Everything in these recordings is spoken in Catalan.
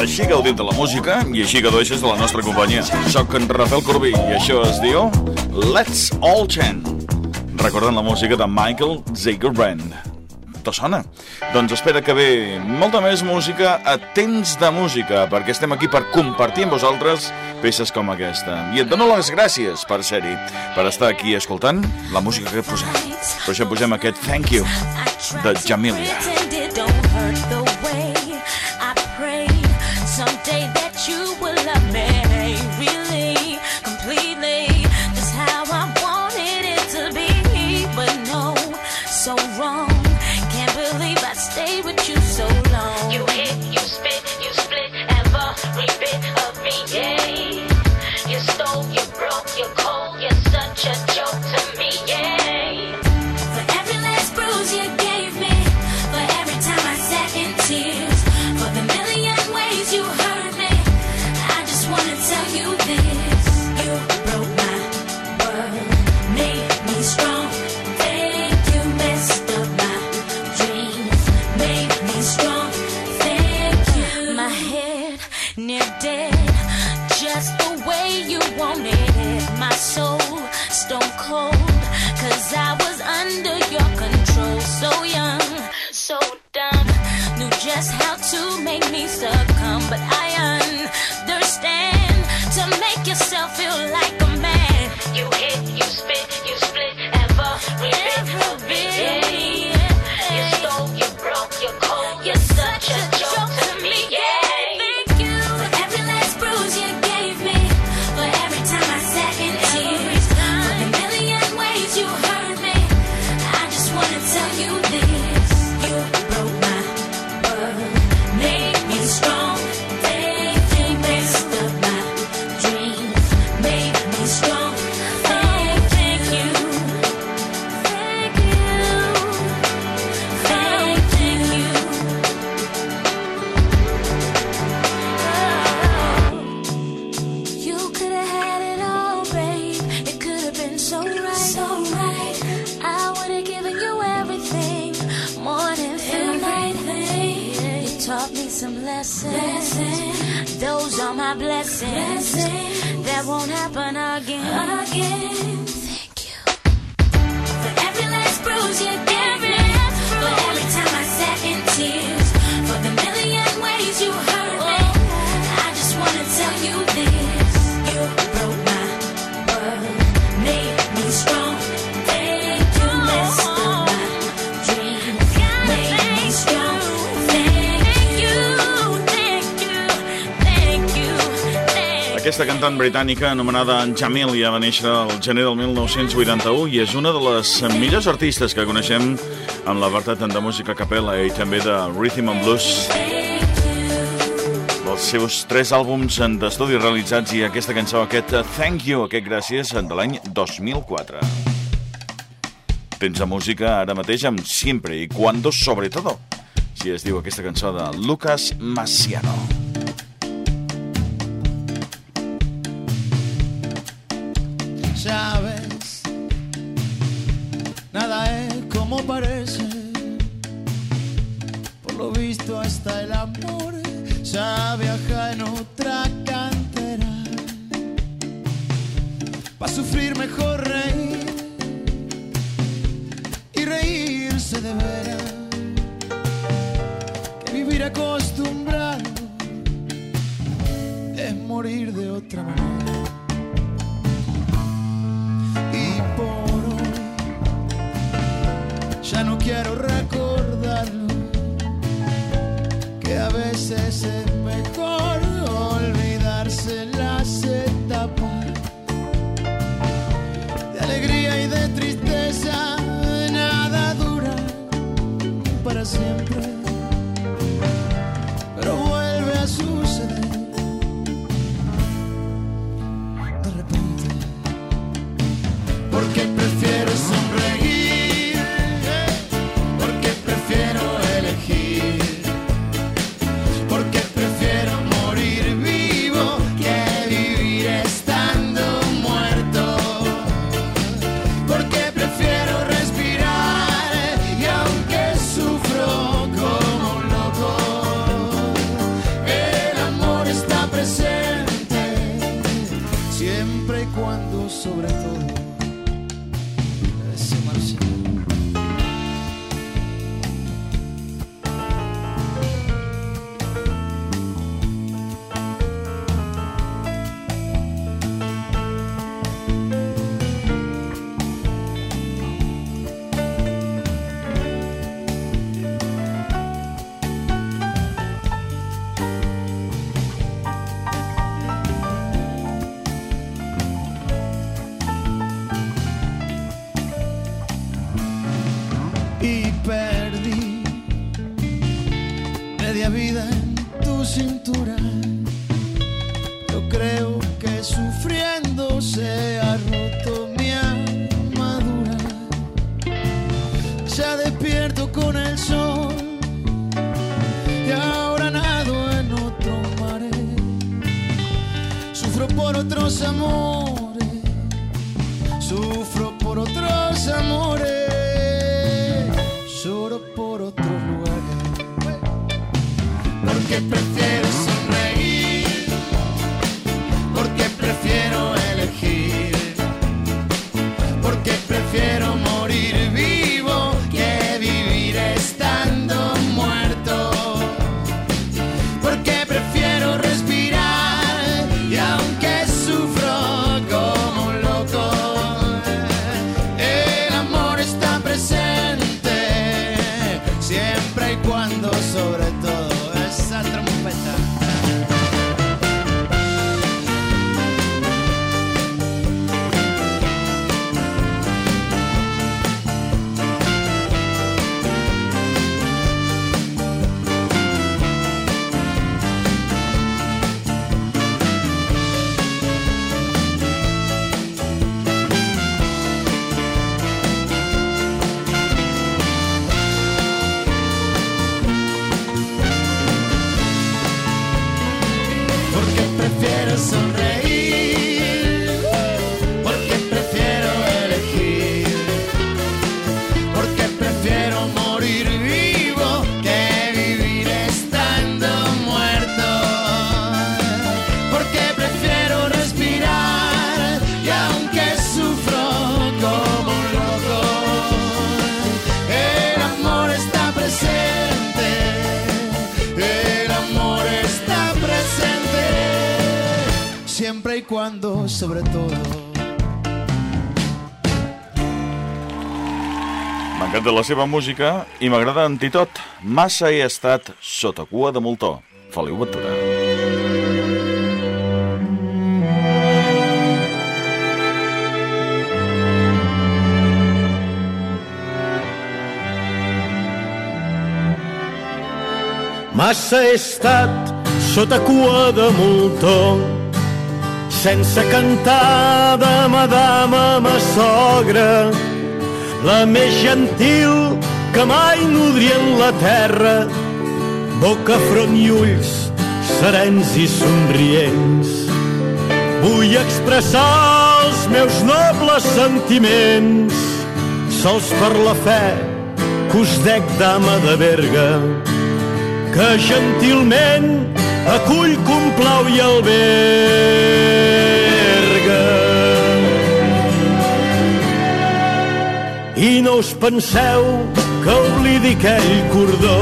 així gaudint de la música i així gaudeixes de la nostra companyia. Soc en Rafael Corbí i això es diu Let's All Chant. Recordant la música de Michael Zagerbrand. T'ho sona? Doncs espera que ve molta més música a temps de música, perquè estem aquí per compartir amb vosaltres peces com aquesta. I et dono les gràcies per ser-hi, per estar aquí escoltant la música que posem. Per això posem aquest Thank You de Jamilia. Aquesta cantant britànica anomenada Jamilia va néixer al gener del 1981 i és una de les millors artistes que coneixem en l'apartat de música capella i també de rhythm and blues els seus tres àlbums d'estudi realitzats i aquesta cançó, aquest Thank You, aquest gràcies, de l'any 2004. Tens de música ara mateix amb Siempre i Cuando sobre todo, si es diu aquesta cançó de Lucas Massiano. Parece. Por lo visto hasta el amor ya viaja en otra cantera. Para sufrir mejor reír y reírse de veras. Vivir acostumbrado es morir de otra manera. Quiero recordarlo que a veces vida en tu cintura. Yo creo que sufriendo Get prefiero. Y cuando sobre todo. M'encanta la seva música i m'agrada Antitot. Massa he estat sota cua de moltó. Feliu Ventura. Massa he estat sota cua de moltó, sense cantar de madama ma sogra, la més gentil que mai nodrien la terra, boca, front i ulls serens i somrients. Vull expressar els meus nobles sentiments, sols per la fe que us dec dama de Berga, que gentilment acull, complau i alberga. I no us penseu que oblidi aquell cordó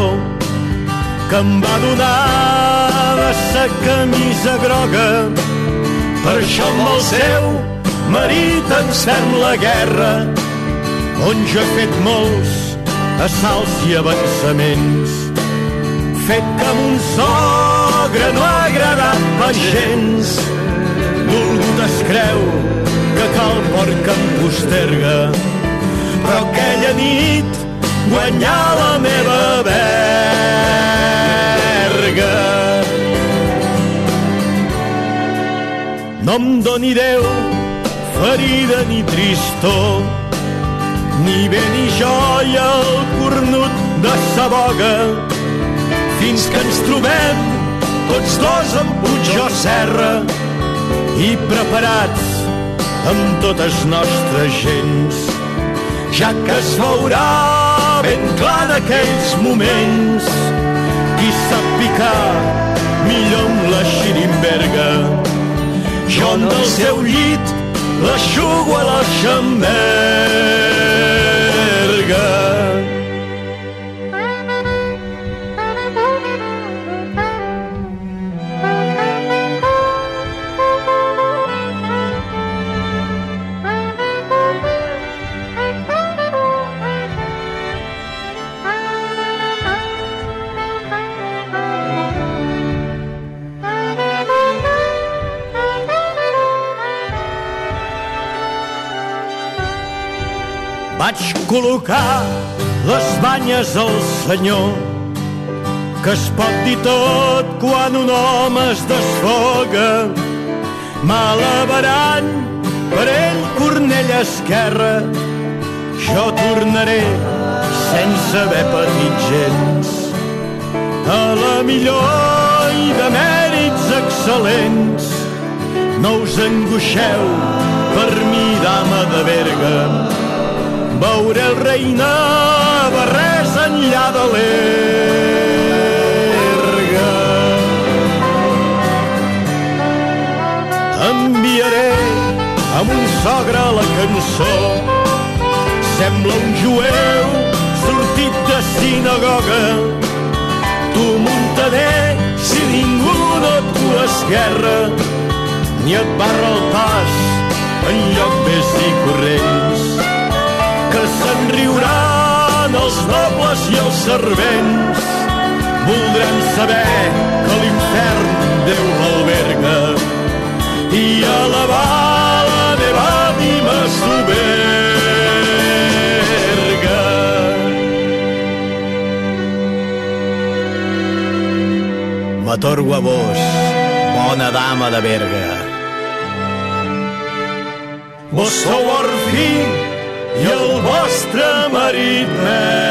que em va donar de sa camisa groga. Per això amb el seu marit encem la guerra, on jo he fet molts assalts i avançaments fet que mon sogre no ha agradat gens. Dolgut es creu que cal porc em posterga, però aquella nit guanyar la meva verga. No em doni Déu ferida ni tristor, ni bé ni joia el cornut de sa boga, fins que ens trobem tots dos en Puigó Serra i preparats amb totes nostres gens ja que es veurà ben clar en aquells moments qui sap picar millor amb la xirimberga jo en el seu llit l'aixugo a la xamberga Vaig col·locar les banyes al senyor que es pot dir tot quan un home es desfoga. Malabarant per ell cornell esquerra, jo tornaré sense haver patit gens a la millor i de mèrits excel·lents. No us angoixeu per mi, dama de Berga, veuré el reina barrès enllà de l'erga. Enviaré a mon sogre la cançó, sembla un jueu sortit de sinagoga. Tu, Montaner, si ningú no t'ho esquerra, ni et barra el pas en lloc més i corrents riuran els nobles i els servents voldran saber que l'infern Déu l'alberga i elevar la meva ànima soberga. M'atorgo a vos, bona dama de Berga. Vos sou orfí i el vostre marit merga.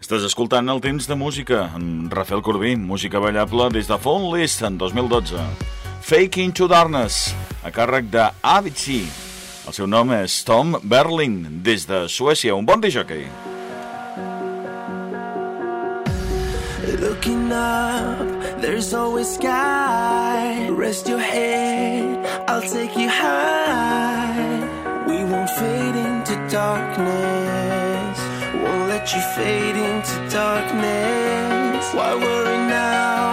Estàs escoltant el temps de música en Rafael Corbí, música ballable des de Phone List en 2012. Fake Into Darkness, a càrrec de Avicii. El seu nom és Tom Berling, des de Suècia, un bon disjockey. Looking up, there's always sky. Rest your head, I'll take you high. We won't fade into darkness. Won't let you fade into darkness. Why worry now?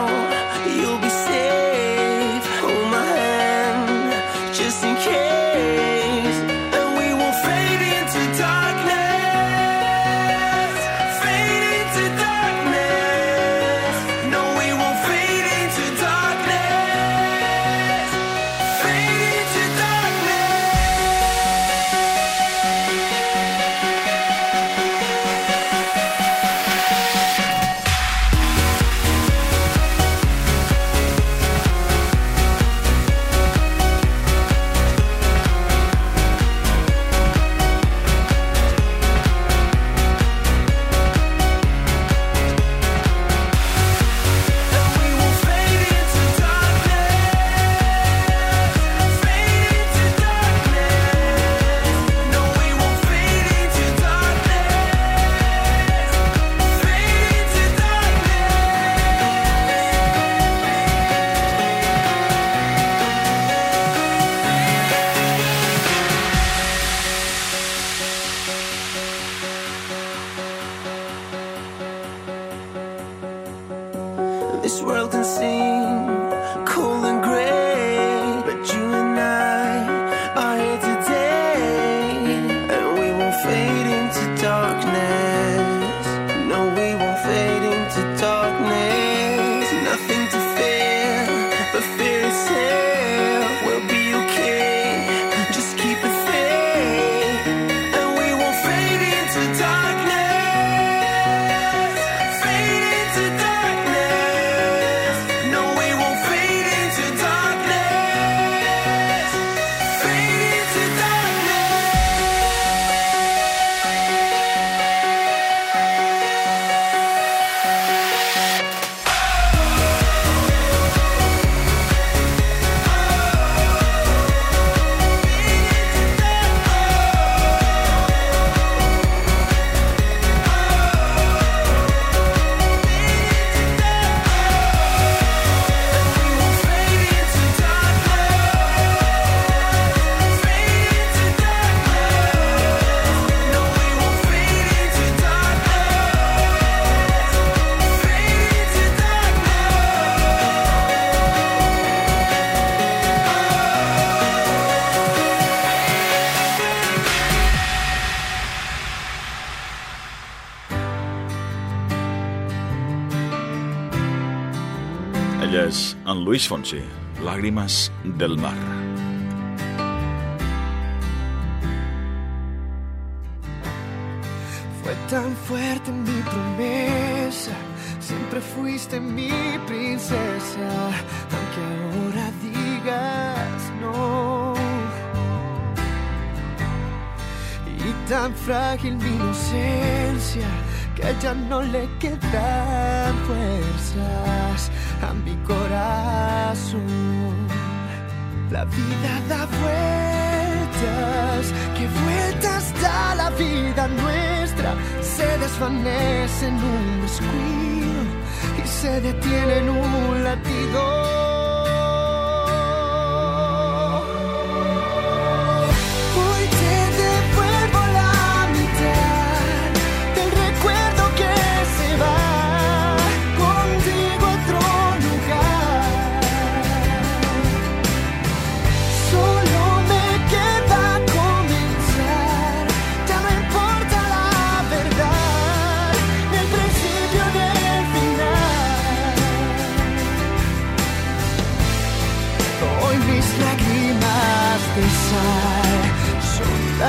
Luis Fonsi, Làgrimes del mar. tan fuerte mi promesa. Siempre fuiste mi princesa, aunque ahora digas no. Y tan frágil mi inocencia que no le quedan fuerzas a mi corazón. La vida da vueltas, que vueltas da la vida nuestra. Se desvanece en un descuido y se detiene en un latido.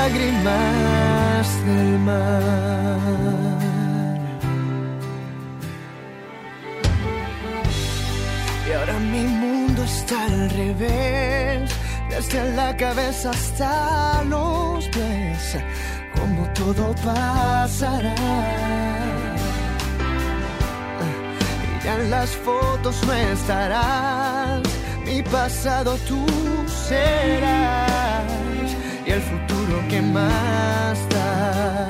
Lágrimas del mar. Y ahora mi mundo está al revés, desde la cabeza hasta los pies, como todo pasará. Y ya en las fotos no estarás, mi pasado tú serás, el futuro que más da.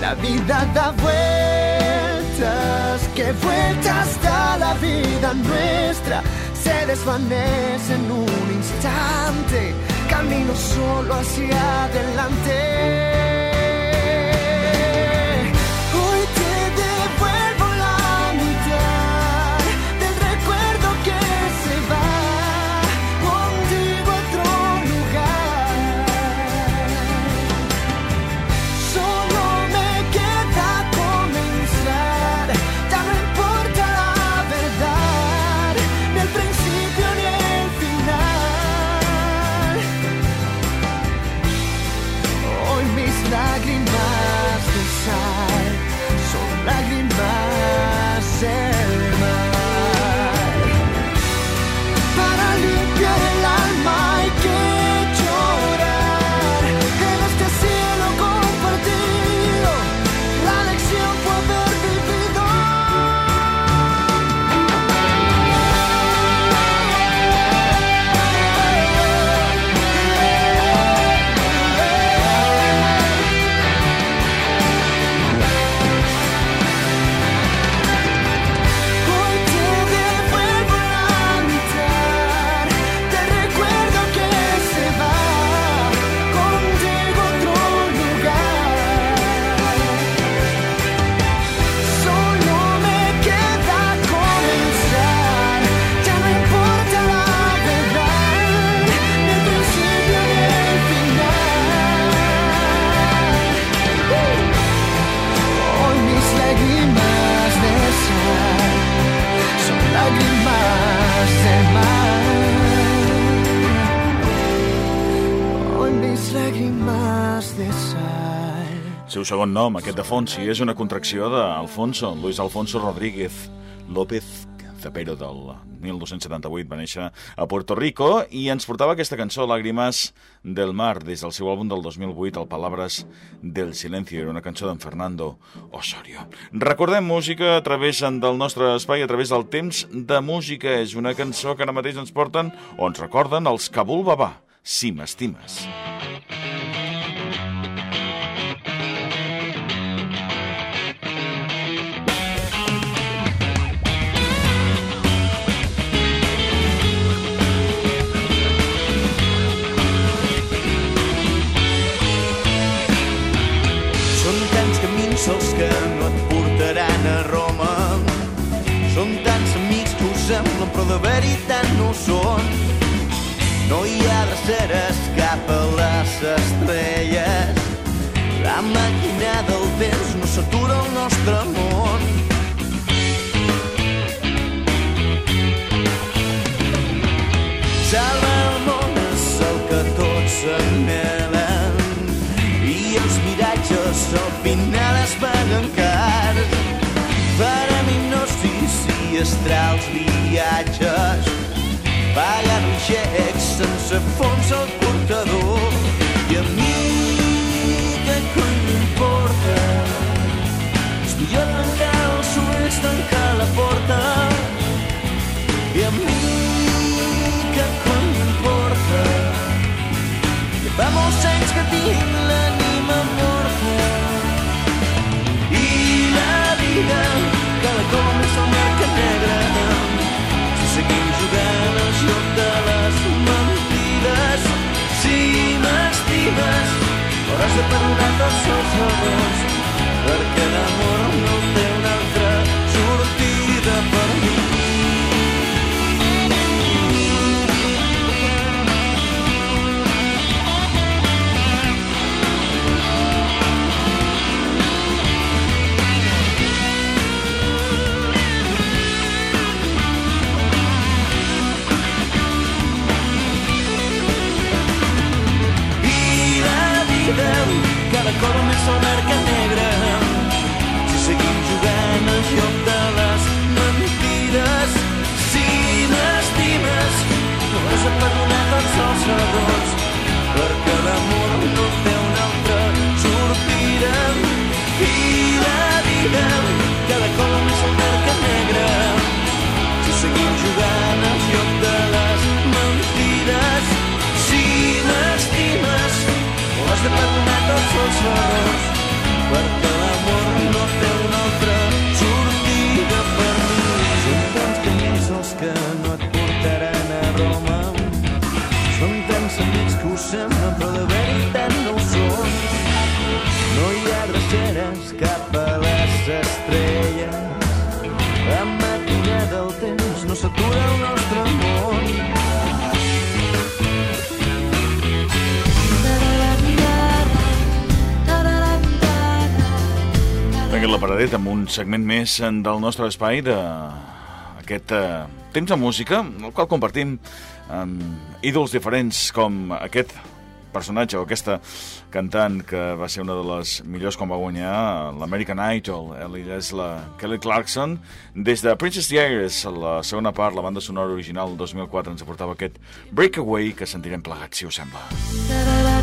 La vida da vueltas, que vueltas da la vida nuestra. Se desvanece en un instante, camino solo hacia adelante. Segon nom, aquest de Fonsi, és una contracció d'Alfonso, Luis Alfonso Rodríguez López Cepero del 1278 va néixer a Puerto Rico i ens portava aquesta cançó, Lágrimas del Mar, des del seu àlbum del 2008, el Palabras del Silencio, era una cançó d'en Fernando Osorio. Recordem música a través del nostre espai, a través del temps de música. És una cançó que ara mateix ens porten, o ens recorden, els Kabul Baba, Si m'estimes. Són però de veritat no ho són. No hi ha dreceres cap a les estrelles. La màquina del temps no s'atura al nostre món. Salva el món és el que tots anhelen i els miratges al final es paguen cars. Farem astrals viatges. Pagant un xec sense fons al portador. I a mi que cony m'importa? És millor tancar els ulls, tancar la porta. I a mi que cony m'importa? Fa molts anys que tinc m'estimes hauràs de perdonar tots els errors perquè l'amor no té portaran a Roma són tants amics que ho semblen però de veritat no ho són no hi ha dreceres cap a les estrelles la matina del temps no s'atura el nostre món Tanquem la paradeta amb un segment més del nostre espai de aquest eh, temps de música, el qual compartim amb ídols diferents com aquest personatge o aquesta cantant que va ser una de les millors quan va guanyar l'American Idol. Ella és la Kelly Clarkson. Des de Princess Diaries, la segona part, la banda sonora original del 2004, ens aportava aquest Breakaway que sentirem plegats, si us sembla. Grew